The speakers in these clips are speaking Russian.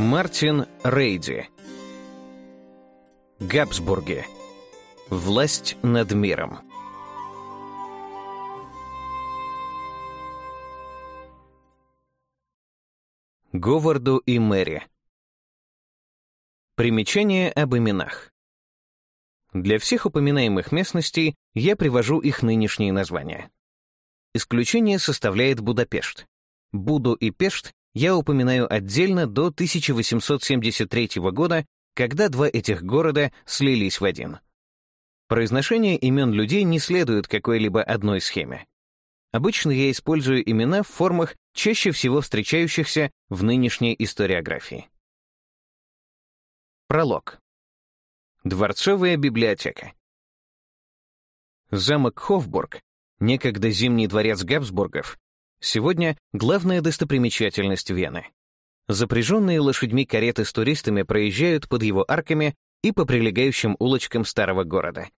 Мартин Рейди. Габсбурги. Власть над миром. Говарду и Мэри. Примечание об именах. Для всех упоминаемых местностей я привожу их нынешние названия. Исключение составляет Будапешт. Буду и Пешт я упоминаю отдельно до 1873 года, когда два этих города слились в один. Произношение имен людей не следует какой-либо одной схеме. Обычно я использую имена в формах, чаще всего встречающихся в нынешней историографии. Пролог. Дворцовая библиотека. Замок Хофбург, некогда зимний дворец Габсбургов, Сегодня главная достопримечательность Вены. Запряженные лошадьми кареты с туристами проезжают под его арками и по прилегающим улочкам старого города.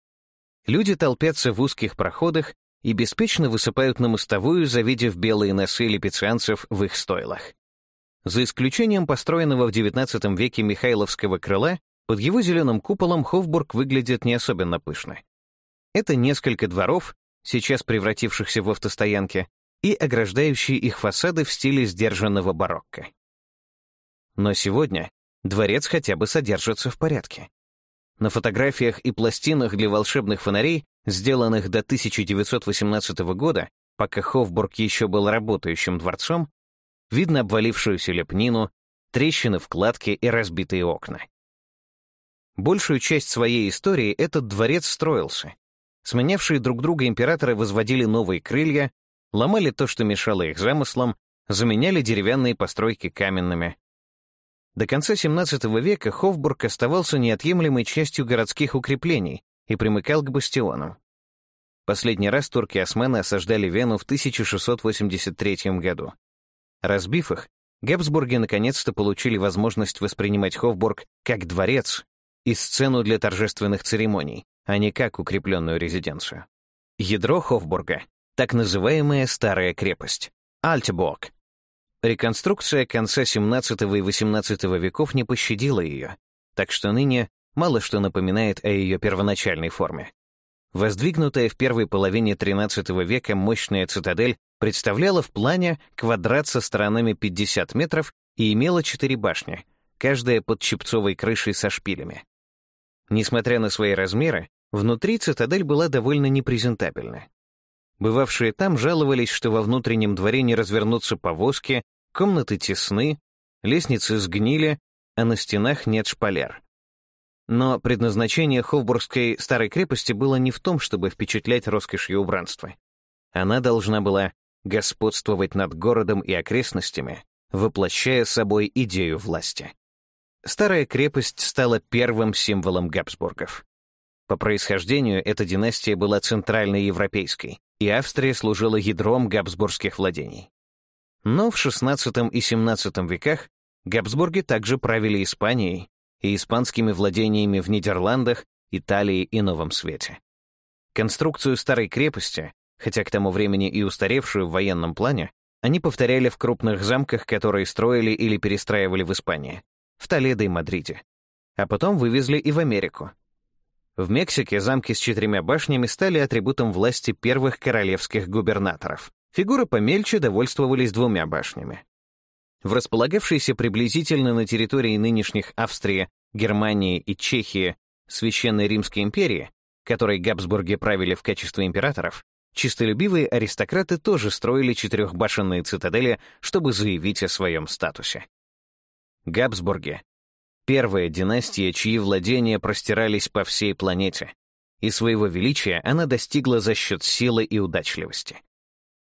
Люди толпятся в узких проходах и беспечно высыпают на мостовую, завидев белые носы липецианцев в их стойлах. За исключением построенного в XIX веке Михайловского крыла, под его зеленым куполом Хофбург выглядит не особенно пышно. Это несколько дворов, сейчас превратившихся в автостоянки, и ограждающие их фасады в стиле сдержанного барокко. Но сегодня дворец хотя бы содержится в порядке. На фотографиях и пластинах для волшебных фонарей, сделанных до 1918 года, пока Хофбург еще был работающим дворцом, видно обвалившуюся лепнину, трещины в кладке и разбитые окна. Большую часть своей истории этот дворец строился. Сменявшие друг друга императоры возводили новые крылья, ломали то, что мешало их замыслам, заменяли деревянные постройки каменными. До конца XVII века Хофбург оставался неотъемлемой частью городских укреплений и примыкал к бастионам. Последний раз турки-османы осаждали Вену в 1683 году. Разбив их, Габсбурги наконец-то получили возможность воспринимать Хофбург как дворец и сцену для торжественных церемоний, а не как укрепленную резиденцию. Ядро Хофбурга так называемая Старая крепость — Альтеборг. Реконструкция конца XVII и XVIII веков не пощадила ее, так что ныне мало что напоминает о ее первоначальной форме. Воздвигнутая в первой половине XIII века мощная цитадель представляла в плане квадрат со сторонами 50 метров и имела четыре башни, каждая под чепцовой крышей со шпилями. Несмотря на свои размеры, внутри цитадель была довольно непрезентабельна. Бывавшие там жаловались, что во внутреннем дворе не развернутся повозки, комнаты тесны, лестницы сгнили, а на стенах нет шпалер. Но предназначение Хофбургской старой крепости было не в том, чтобы впечатлять роскошью убранства. Она должна была господствовать над городом и окрестностями, воплощая собой идею власти. Старая крепость стала первым символом Габсбургов. По происхождению эта династия была центральной европейской и Австрия служила ядром габсбургских владений. Но в XVI и XVII веках Габсбурги также правили Испанией и испанскими владениями в Нидерландах, Италии и Новом Свете. Конструкцию старой крепости, хотя к тому времени и устаревшую в военном плане, они повторяли в крупных замках, которые строили или перестраивали в Испании, в Толедо и Мадриде. А потом вывезли и в Америку, в Мексике замки с четырьмя башнями стали атрибутом власти первых королевских губернаторов. Фигуры помельче довольствовались двумя башнями. В располагавшейся приблизительно на территории нынешних Австрии, Германии и Чехии Священной Римской империи, которой Габсбурги правили в качестве императоров, чистолюбивые аристократы тоже строили четырехбашенные цитадели, чтобы заявить о своем статусе. Габсбурги Первая династия, чьи владения простирались по всей планете, и своего величия она достигла за счет силы и удачливости.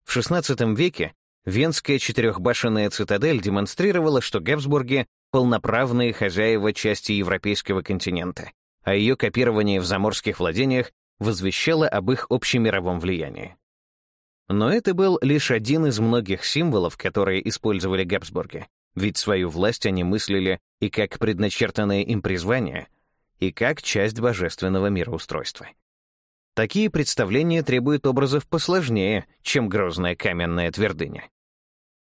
В XVI веке Венская четырехбашенная цитадель демонстрировала, что Габсбурги — полноправные хозяева части европейского континента, а ее копирование в заморских владениях возвещало об их общемировом влиянии. Но это был лишь один из многих символов, которые использовали Габсбурги, ведь свою власть они мыслили и как предначертанное им призвание, и как часть божественного мироустройства. Такие представления требуют образов посложнее, чем грозная каменная твердыня.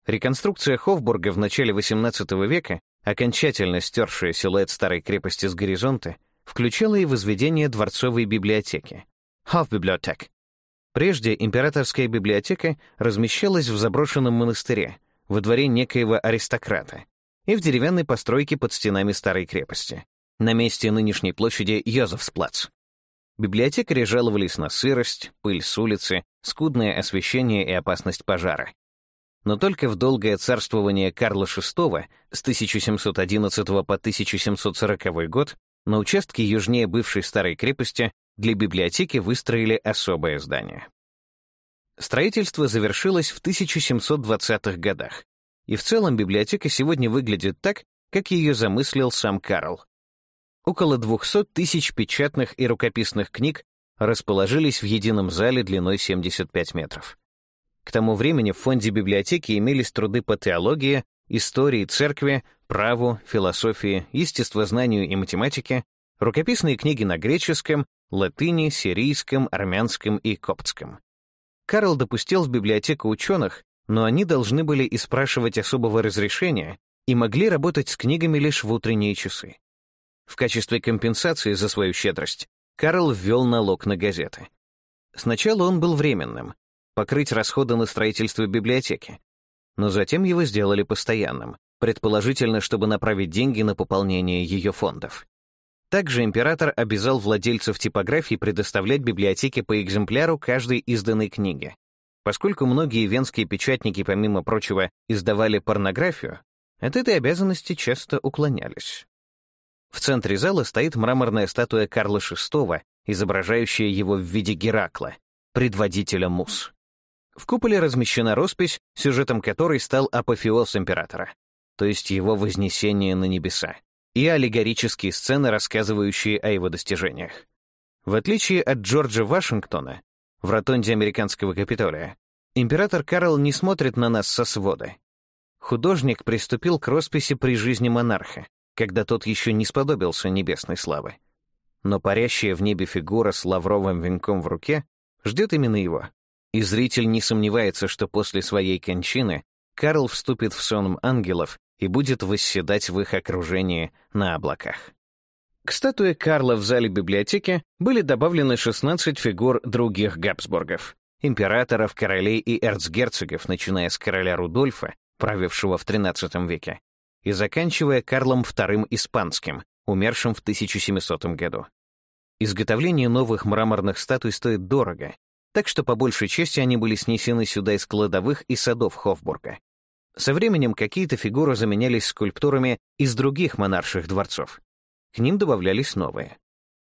Реконструкция Хофбурга в начале XVIII века, окончательно стершая силуэт старой крепости с горизонта, включала и возведение дворцовой библиотеки — Хофбиблиотек. Прежде императорская библиотека размещалась в заброшенном монастыре, во дворе некоего аристократа, и в деревянной постройке под стенами старой крепости, на месте нынешней площади Йозефсплац. Библиотекари жаловались на сырость, пыль с улицы, скудное освещение и опасность пожара. Но только в долгое царствование Карла VI с 1711 по 1740 год на участке южнее бывшей старой крепости для библиотеки выстроили особое здание. Строительство завершилось в 1720-х годах, и в целом библиотека сегодня выглядит так, как ее замыслил сам Карл. Около 200 тысяч печатных и рукописных книг расположились в едином зале длиной 75 метров. К тому времени в фонде библиотеки имелись труды по теологии, истории церкви, праву, философии, естествознанию и математике, рукописные книги на греческом, латыни, сирийском, армянском и коптском. Карл допустил в библиотеку ученых, но они должны были и спрашивать особого разрешения и могли работать с книгами лишь в утренние часы. В качестве компенсации за свою щедрость Карл ввел налог на газеты. Сначала он был временным — покрыть расходы на строительство библиотеки, но затем его сделали постоянным, предположительно, чтобы направить деньги на пополнение ее фондов. Также император обязал владельцев типографий предоставлять библиотеке по экземпляру каждой изданной книги, Поскольку многие венские печатники, помимо прочего, издавали порнографию, от этой обязанности часто уклонялись. В центре зала стоит мраморная статуя Карла VI, изображающая его в виде Геракла, предводителя мус. В куполе размещена роспись, сюжетом которой стал апофеоз императора, то есть его вознесение на небеса, и аллегорические сцены, рассказывающие о его достижениях. В отличие от Джорджа Вашингтона, в ротонде американского Капитолия, император Карл не смотрит на нас со свода. Художник приступил к росписи при жизни монарха, когда тот еще не сподобился небесной славы. Но парящая в небе фигура с лавровым венком в руке ждет именно его. И зритель не сомневается, что после своей кончины Карл вступит в сон ангелов и будет восседать в их окружении на облаках. К статуе Карла в зале библиотеки были добавлены 16 фигур других Габсбургов — императоров, королей и эрцгерцогов, начиная с короля Рудольфа, правившего в XIII веке, и заканчивая Карлом II Испанским, умершим в 1700 году. Изготовление новых мраморных статуй стоит дорого, так что по большей части они были снесены сюда из кладовых и садов Хофбурга. Со временем какие-то фигуры заменялись скульптурами из других монарших дворцов. К ним добавлялись новые.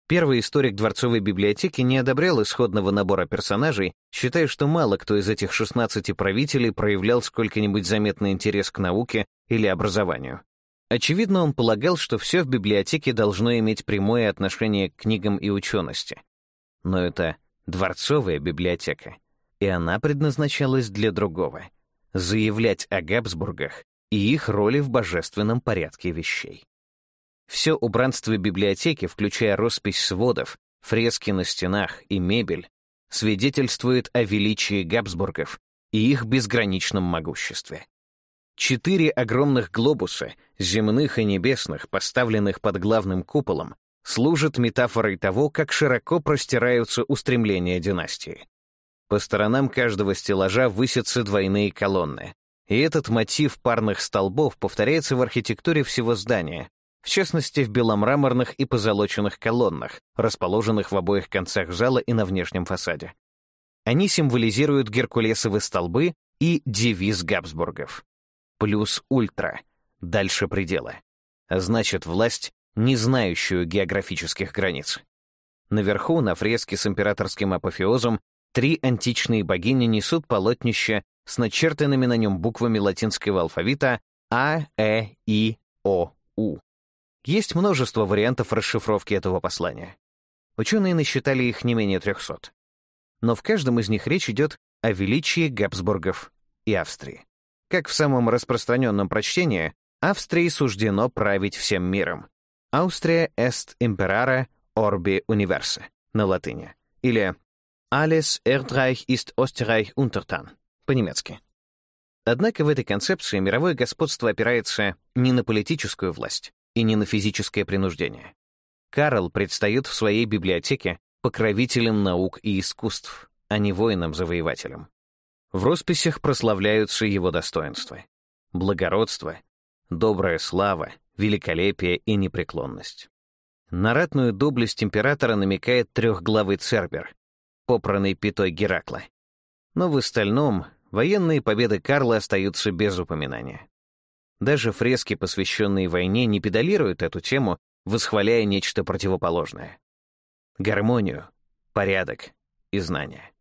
Первый историк дворцовой библиотеки не одобрял исходного набора персонажей, считая, что мало кто из этих 16 правителей проявлял сколько-нибудь заметный интерес к науке или образованию. Очевидно, он полагал, что все в библиотеке должно иметь прямое отношение к книгам и учености. Но это дворцовая библиотека, и она предназначалась для другого — заявлять о Габсбургах и их роли в божественном порядке вещей. Все убранство библиотеки, включая роспись сводов, фрески на стенах и мебель, свидетельствует о величии Габсбургов и их безграничном могуществе. Четыре огромных глобуса, земных и небесных, поставленных под главным куполом, служат метафорой того, как широко простираются устремления династии. По сторонам каждого стеллажа высятся двойные колонны, и этот мотив парных столбов повторяется в архитектуре всего здания, в частности, в беломраморных и позолоченных колоннах, расположенных в обоих концах зала и на внешнем фасаде. Они символизируют геркулесовы столбы и девиз Габсбургов. Плюс ультра. Дальше предела. Значит, власть, не знающую географических границ. Наверху, на фреске с императорским апофеозом, три античные богини несут полотнище с начертанными на нем буквами латинского алфавита А, Э, И, О, У. Есть множество вариантов расшифровки этого послания. Ученые насчитали их не менее 300. Но в каждом из них речь идет о величии Габсбургов и Австрии. Как в самом распространенном прочтении, Австрии суждено править всем миром. «Аустрия est imperare orbi universe» на латыни. Или «Alles Erdreich ist Österreich untertan» по-немецки. Однако в этой концепции мировое господство опирается не на политическую власть, и не на физическое принуждение. Карл предстает в своей библиотеке покровителем наук и искусств, а не воином-завоевателем. В росписях прославляются его достоинства. Благородство, добрая слава, великолепие и непреклонность. На ратную доблесть императора намекает трехглавый Цербер, попранный пятой Геракла. Но в остальном военные победы Карла остаются без упоминания. Даже фрески, посвященные войне, не педалируют эту тему, восхваляя нечто противоположное. Гармонию, порядок и знания.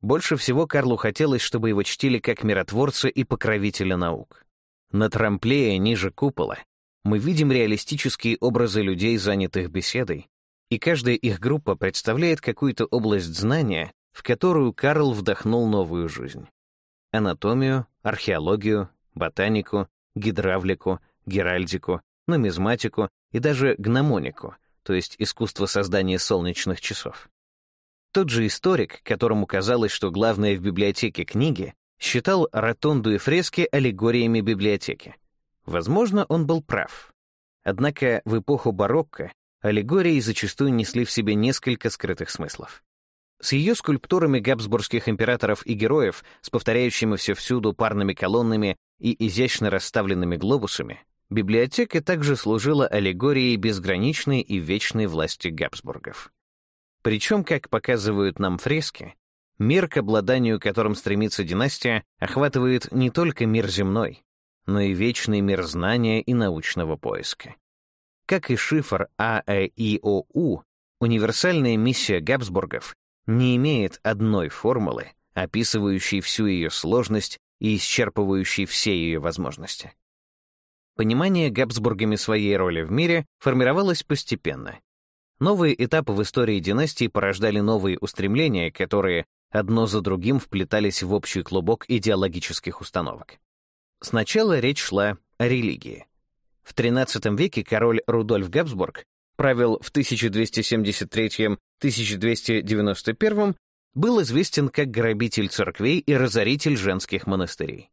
Больше всего Карлу хотелось, чтобы его чтили как миротворца и покровителя наук. На трамплее ниже купола мы видим реалистические образы людей, занятых беседой, и каждая их группа представляет какую-то область знания, в которую Карл вдохнул новую жизнь. Анатомию, археологию, ботанику, гидравлику, геральдику, нумизматику и даже гномонику, то есть искусство создания солнечных часов. Тот же историк, которому казалось, что главное в библиотеке книги, считал ротонду и фрески аллегориями библиотеки. Возможно, он был прав. Однако в эпоху барокко аллегории зачастую несли в себе несколько скрытых смыслов. С ее скульптурами габсбургских императоров и героев, с повторяющимися всюду парными колоннами и изящно расставленными глобусами, библиотека также служила аллегорией безграничной и вечной власти Габсбургов. Причем, как показывают нам фрески, мир, к обладанию которым стремится династия, охватывает не только мир земной, но и вечный мир знания и научного поиска. Как и шифр АЭИОУ, универсальная миссия Габсбургов не имеет одной формулы, описывающей всю ее сложность и исчерпывающей все ее возможности. Понимание Габсбургами своей роли в мире формировалось постепенно. Новые этапы в истории династии порождали новые устремления, которые одно за другим вплетались в общий клубок идеологических установок. Сначала речь шла о религии. В XIII веке король Рудольф Габсбург правил в 1273-1291, был известен как грабитель церквей и разоритель женских монастырей.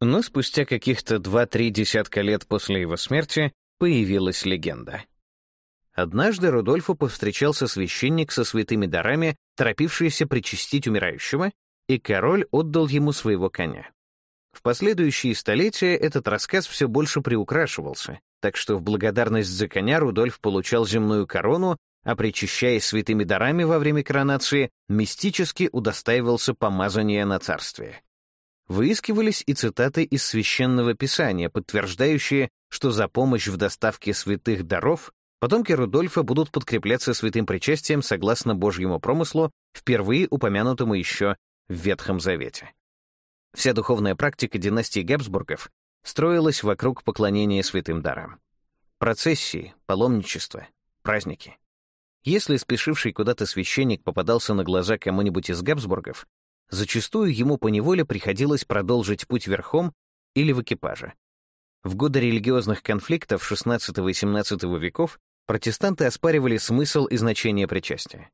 Но спустя каких-то 2-3 десятка лет после его смерти появилась легенда. Однажды Рудольфу повстречался священник со святыми дарами, торопившийся причастить умирающего, и король отдал ему своего коня. В последующие столетия этот рассказ все больше приукрашивался, так что в благодарность за коня Рудольф получал земную корону, а причащаясь святыми дарами во время коронации, мистически удостаивался помазания на царствие. Выискивались и цитаты из Священного Писания, подтверждающие, что за помощь в доставке святых даров потомки Рудольфа будут подкрепляться святым причастием согласно Божьему промыслу, впервые упомянутому еще в Ветхом Завете. Вся духовная практика династии Габсбургов строилось вокруг поклонения святым дарам. Процессии, паломничество, праздники. Если спешивший куда-то священник попадался на глаза кому-нибудь из Габсбургов, зачастую ему поневоле приходилось продолжить путь верхом или в экипаже. В годы религиозных конфликтов XVI и XVII веков протестанты оспаривали смысл и значение причастия.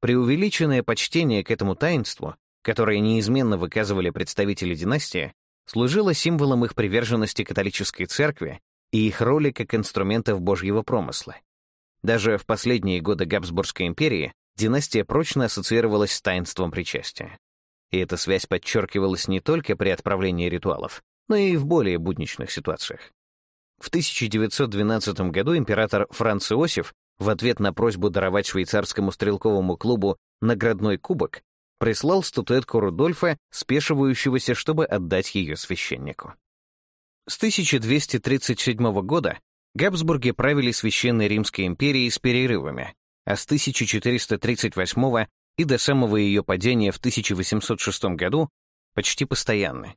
Преувеличенное почтение к этому таинству, которое неизменно выказывали представители династии, Служила символом их приверженности католической церкви и их роли как инструментов божьего промысла. Даже в последние годы Габсбургской империи династия прочно ассоциировалась с таинством причастия. И эта связь подчеркивалась не только при отправлении ритуалов, но и в более будничных ситуациях. В 1912 году император Франц Иосиф в ответ на просьбу даровать швейцарскому стрелковому клубу наградной кубок прислал статуэтку Рудольфа, спешивающегося, чтобы отдать ее священнику. С 1237 года Габсбурги правили Священной Римской империей с перерывами, а с 1438 и до самого ее падения в 1806 году почти постоянно.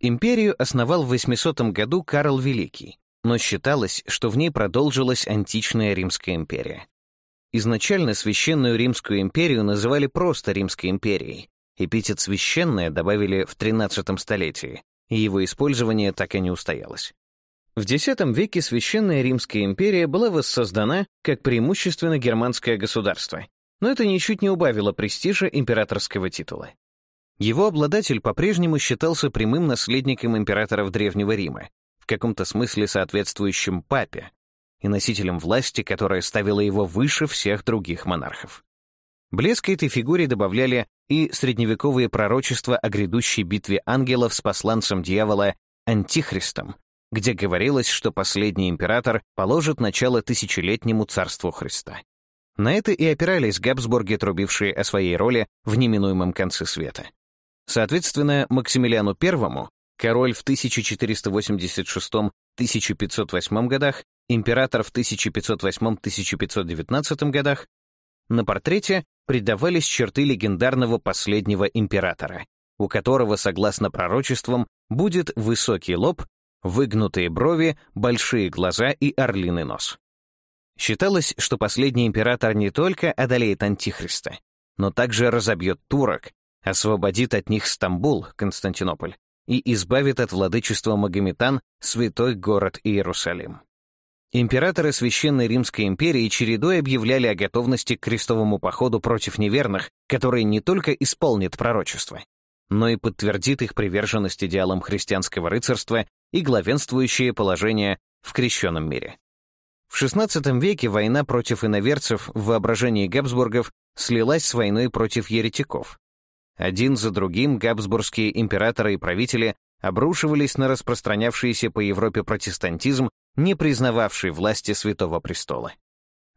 Империю основал в 800 году Карл Великий, но считалось, что в ней продолжилась античная Римская империя. Изначально Священную Римскую империю называли просто Римской империей. Эпитет «священная» добавили в XIII столетии, и его использование так и не устоялось. В X веке Священная Римская империя была воссоздана как преимущественно германское государство, но это ничуть не убавило престижа императорского титула. Его обладатель по-прежнему считался прямым наследником императоров Древнего Рима, в каком-то смысле соответствующим папе, и носителем власти, которая ставила его выше всех других монархов. Блеск этой фигуре добавляли и средневековые пророчества о грядущей битве ангелов с посланцем дьявола Антихристом, где говорилось, что последний император положит начало тысячелетнему царству Христа. На это и опирались Габсбурги, трубившие о своей роли в неминуемом конце света. Соответственно, Максимилиану Первому король в 1486-1508 годах, император в 1508-1519 годах, на портрете предавались черты легендарного последнего императора, у которого, согласно пророчествам, будет высокий лоб, выгнутые брови, большие глаза и орлиный нос. Считалось, что последний император не только одолеет Антихриста, но также разобьет турок, освободит от них Стамбул, Константинополь, и избавит от владычества магометан святой город Иерусалим. Императоры Священной Римской империи чередой объявляли о готовности к крестовому походу против неверных, который не только исполнит пророчество, но и подтвердит их приверженность идеалам христианского рыцарства и главенствующее положение в крещенном мире. В XVI веке война против иноверцев в воображении Габсбургов слилась с войной против еретиков, один за другим габсбургские императоры и правители обрушивались на распространявшийся по Европе протестантизм, не признававший власти Святого Престола.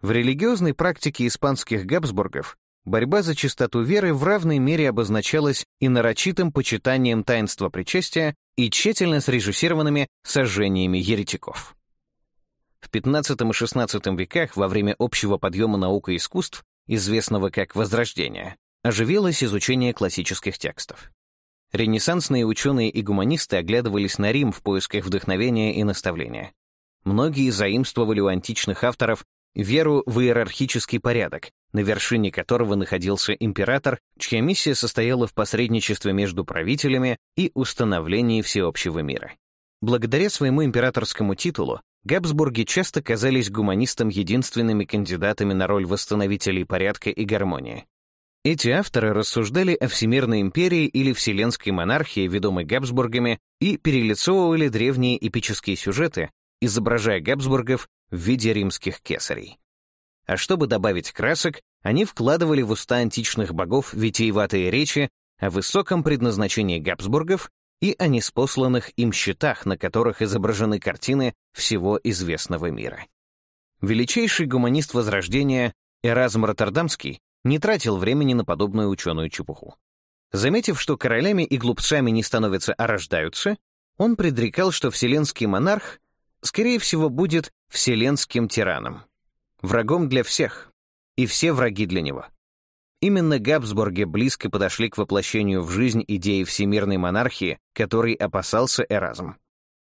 В религиозной практике испанских габсбургов борьба за чистоту веры в равной мере обозначалась и нарочитым почитанием таинства причастия и тщательно срежиссированными сожжениями еретиков. В XV и XVI веках во время общего подъема наук и искусств, известного как Возрождение, оживилось изучение классических текстов. Ренессансные ученые и гуманисты оглядывались на Рим в поисках вдохновения и наставления. Многие заимствовали у античных авторов веру в иерархический порядок, на вершине которого находился император, чья миссия состояла в посредничестве между правителями и установлении всеобщего мира. Благодаря своему императорскому титулу Габсбурги часто казались гуманистам единственными кандидатами на роль восстановителей порядка и гармонии. Эти авторы рассуждали о Всемирной империи или Вселенской монархии, ведомой Габсбургами, и перелицовывали древние эпические сюжеты, изображая Габсбургов в виде римских кесарей. А чтобы добавить красок, они вкладывали в уста античных богов витиеватые речи о высоком предназначении Габсбургов и о неспосланных им счетах, на которых изображены картины всего известного мира. Величайший гуманист Возрождения Эразм Роттердамский не тратил времени на подобную ученую чепуху. Заметив, что королями и глупцами не становятся, а рождаются, он предрекал, что вселенский монарх, скорее всего, будет вселенским тираном. Врагом для всех, и все враги для него. Именно Габсбурги близко подошли к воплощению в жизнь идеи всемирной монархии, которой опасался Эразм.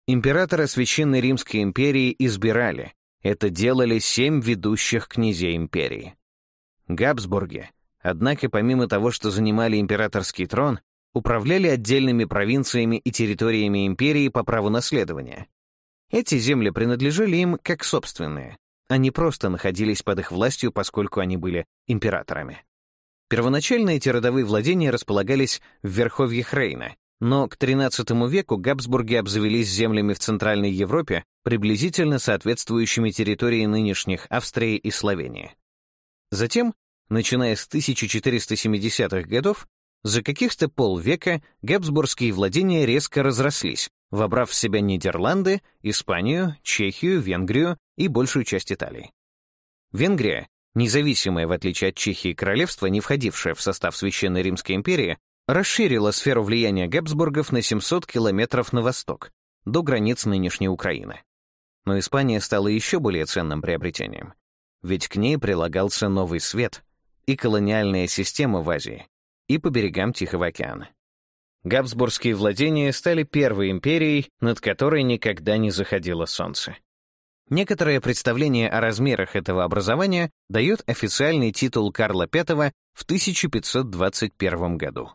Императора Священной Римской империи избирали, это делали семь ведущих князей империи. Габсбурги, однако помимо того, что занимали императорский трон, управляли отдельными провинциями и территориями империи по праву наследования. Эти земли принадлежали им как собственные, они просто находились под их властью, поскольку они были императорами. Первоначально эти родовые владения располагались в верховьях Рейна, но к XIII веку Габсбурги обзавелись землями в Центральной Европе, приблизительно соответствующими территории нынешних Австрии и Словении. Затем, начиная с 1470-х годов, за каких-то полвека габсбургские владения резко разрослись, вобрав в себя Нидерланды, Испанию, Чехию, Венгрию и большую часть Италии. Венгрия, независимая в отличие от Чехии королевство, не входившее в состав Священной Римской империи, расширила сферу влияния Габсбургов на 700 километров на восток, до границ нынешней Украины. Но Испания стала еще более ценным приобретением ведь к ней прилагался новый свет и колониальная система в Азии, и по берегам Тихого океана. Габсбургские владения стали первой империей, над которой никогда не заходило солнце. Некоторое представление о размерах этого образования дает официальный титул Карла V в 1521 году.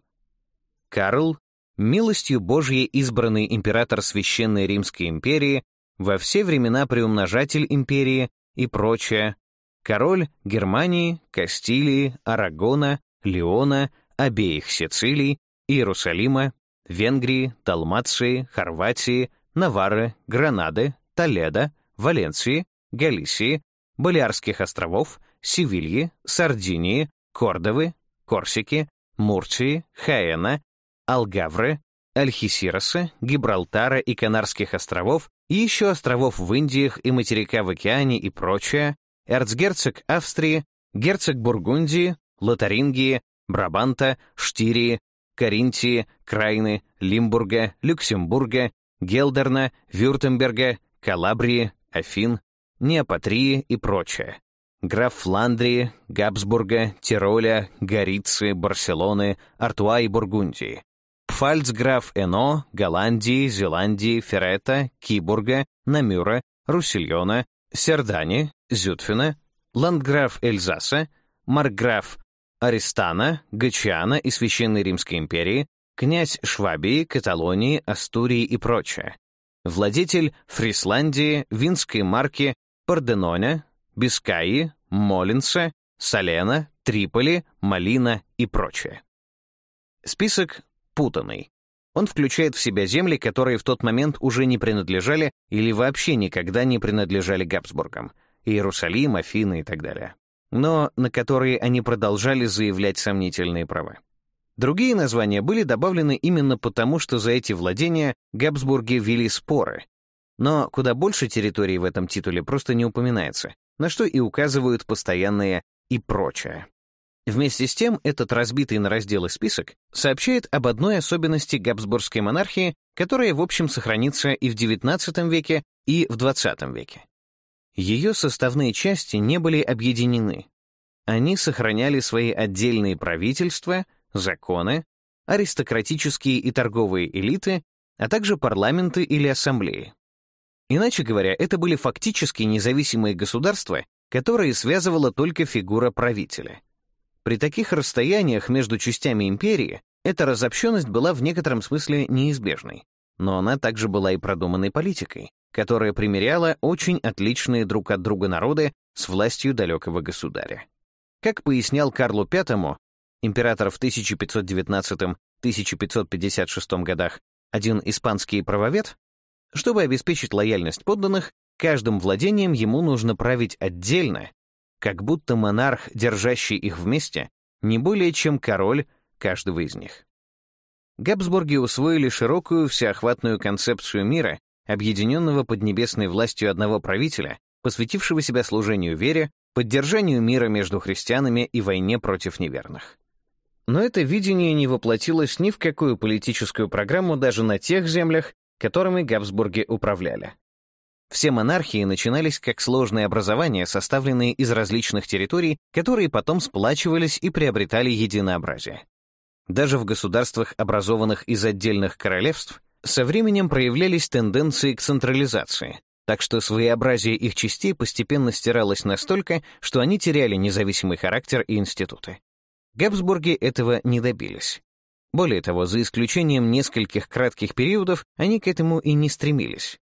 Карл, милостью Божьей избранный император Священной Римской империи, во все времена приумножатель империи и прочее, король Германии, Кастилии, Арагона, Леона, обеих Сицилий, Иерусалима, Венгрии, Далмации, Хорватии, Наварры, Гранады, Толедо, Валенсии, Галисии, Балиарских островов, Севильи, Сардинии, Кордовы, Корсики, Мурции, Хаэна, Алгавры, Альхисироса, Гибралтара и Канарских островов, и еще островов в Индиях и материка в океане и прочее, эрцгерцог Австрии, герцог Бургундии, Лотарингии, Брабанта, Штирии, Каринтии, Крайны, Лимбурга, Люксембурга, Гелдерна, Вюртемберга, Калабрии, Афин, Неопатрии и прочее. Граф Фландрии, Габсбурга, Тироля, Горицы, Барселоны, Артуа и Бургундии. Пфальцграф Эно, Голландии, Зеландии, Феррета, Кибурга, Намюра, Руссильона, Сердани, Зютфена, ландграф Эльзаса, маркграф Аристана, Гачиана и Священной Римской империи, князь Швабии, Каталонии, Астурии и прочее, владетель Фрисландии, Винской марки, Парденоня, Бискаи, Молинса, Салена, Триполи, Малина и прочее. Список путанный. Он включает в себя земли, которые в тот момент уже не принадлежали или вообще никогда не принадлежали Габсбургам — Иерусалим, Афины и так далее, но на которые они продолжали заявлять сомнительные права. Другие названия были добавлены именно потому, что за эти владения Габсбурги вели споры, но куда больше территорий в этом титуле просто не упоминается, на что и указывают постоянные и прочее. Вместе с тем, этот разбитый на разделы список сообщает об одной особенности габсбургской монархии, которая, в общем, сохранится и в XIX веке, и в XX веке. Ее составные части не были объединены. Они сохраняли свои отдельные правительства, законы, аристократические и торговые элиты, а также парламенты или ассамблеи. Иначе говоря, это были фактически независимые государства, которые связывала только фигура правителя. При таких расстояниях между частями империи эта разобщенность была в некотором смысле неизбежной, но она также была и продуманной политикой, которая примеряла очень отличные друг от друга народы с властью далекого государя. Как пояснял Карлу V, император в 1519-1556 годах, один испанский правовед, чтобы обеспечить лояльность подданных, каждым владением ему нужно править отдельно, как будто монарх, держащий их вместе, не более чем король каждого из них. Габсбурги усвоили широкую всеохватную концепцию мира, объединенного под небесной властью одного правителя, посвятившего себя служению вере, поддержанию мира между христианами и войне против неверных. Но это видение не воплотилось ни в какую политическую программу даже на тех землях, которыми Габсбурги управляли. Все монархии начинались как сложные образования, составленные из различных территорий, которые потом сплачивались и приобретали единообразие. Даже в государствах, образованных из отдельных королевств, со временем проявлялись тенденции к централизации, так что своеобразие их частей постепенно стиралось настолько, что они теряли независимый характер и институты. Габсбурги этого не добились. Более того, за исключением нескольких кратких периодов, они к этому и не стремились.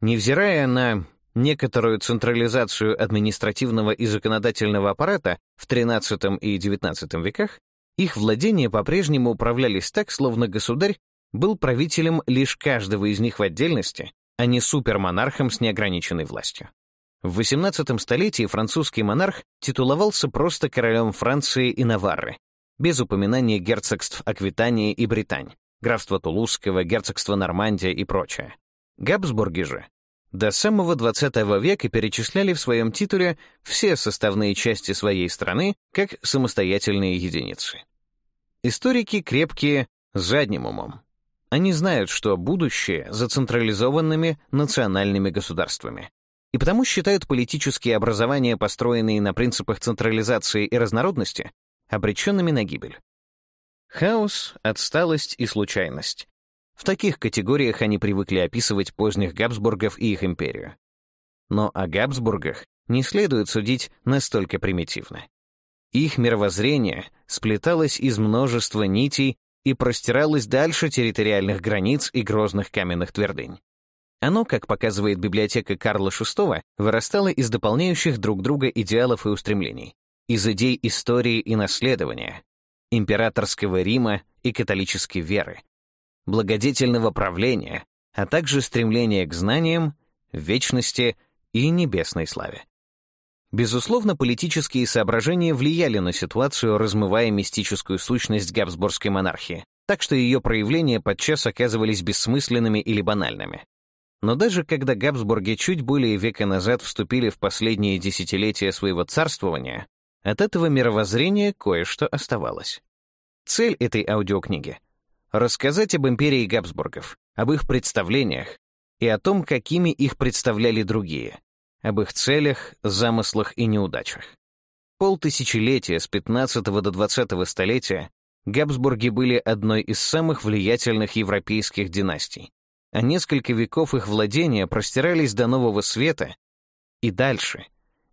Невзирая на некоторую централизацию административного и законодательного аппарата в XIII и XIX веках, их владения по-прежнему управлялись так, словно государь был правителем лишь каждого из них в отдельности, а не супермонархом с неограниченной властью. В XVIII столетии французский монарх титуловался просто королем Франции и Наварры, без упоминания герцогств Аквитании и Британь, графства Тулузского, герцогства Нормандия и прочее. Габсбурги же до самого XX века перечисляли в своем титуле все составные части своей страны как самостоятельные единицы. Историки крепкие задним умом. Они знают, что будущее за централизованными национальными государствами. И потому считают политические образования, построенные на принципах централизации и разнородности, обреченными на гибель. Хаос, отсталость и случайность. В таких категориях они привыкли описывать поздних Габсбургов и их империю. Но о Габсбургах не следует судить настолько примитивно. Их мировоззрение сплеталось из множества нитей, и простиралось дальше территориальных границ и грозных каменных твердынь. Оно, как показывает библиотека Карла VI, вырастало из дополняющих друг друга идеалов и устремлений, из идей истории и наследования, императорского Рима и католической веры, благодетельного правления, а также стремления к знаниям, вечности и небесной славе. Безусловно, политические соображения влияли на ситуацию, размывая мистическую сущность габсбургской монархии, так что ее проявления подчас оказывались бессмысленными или банальными. Но даже когда Габсбурги чуть более века назад вступили в последние десятилетия своего царствования, от этого мировоззрения кое-что оставалось. Цель этой аудиокниги — рассказать об империи Габсбургов, об их представлениях и о том, какими их представляли другие, об их целях, замыслах и неудачах. Полтысячелетия с 15 до 20 столетия Габсбурги были одной из самых влиятельных европейских династий, а несколько веков их владения простирались до Нового Света и дальше,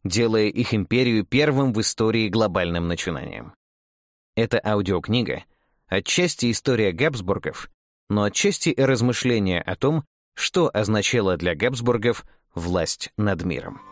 делая их империю первым в истории глобальным начинанием. Эта аудиокнига — отчасти история Габсбургов, но отчасти и размышления о том, что означало для Габсбургов — власть над миром.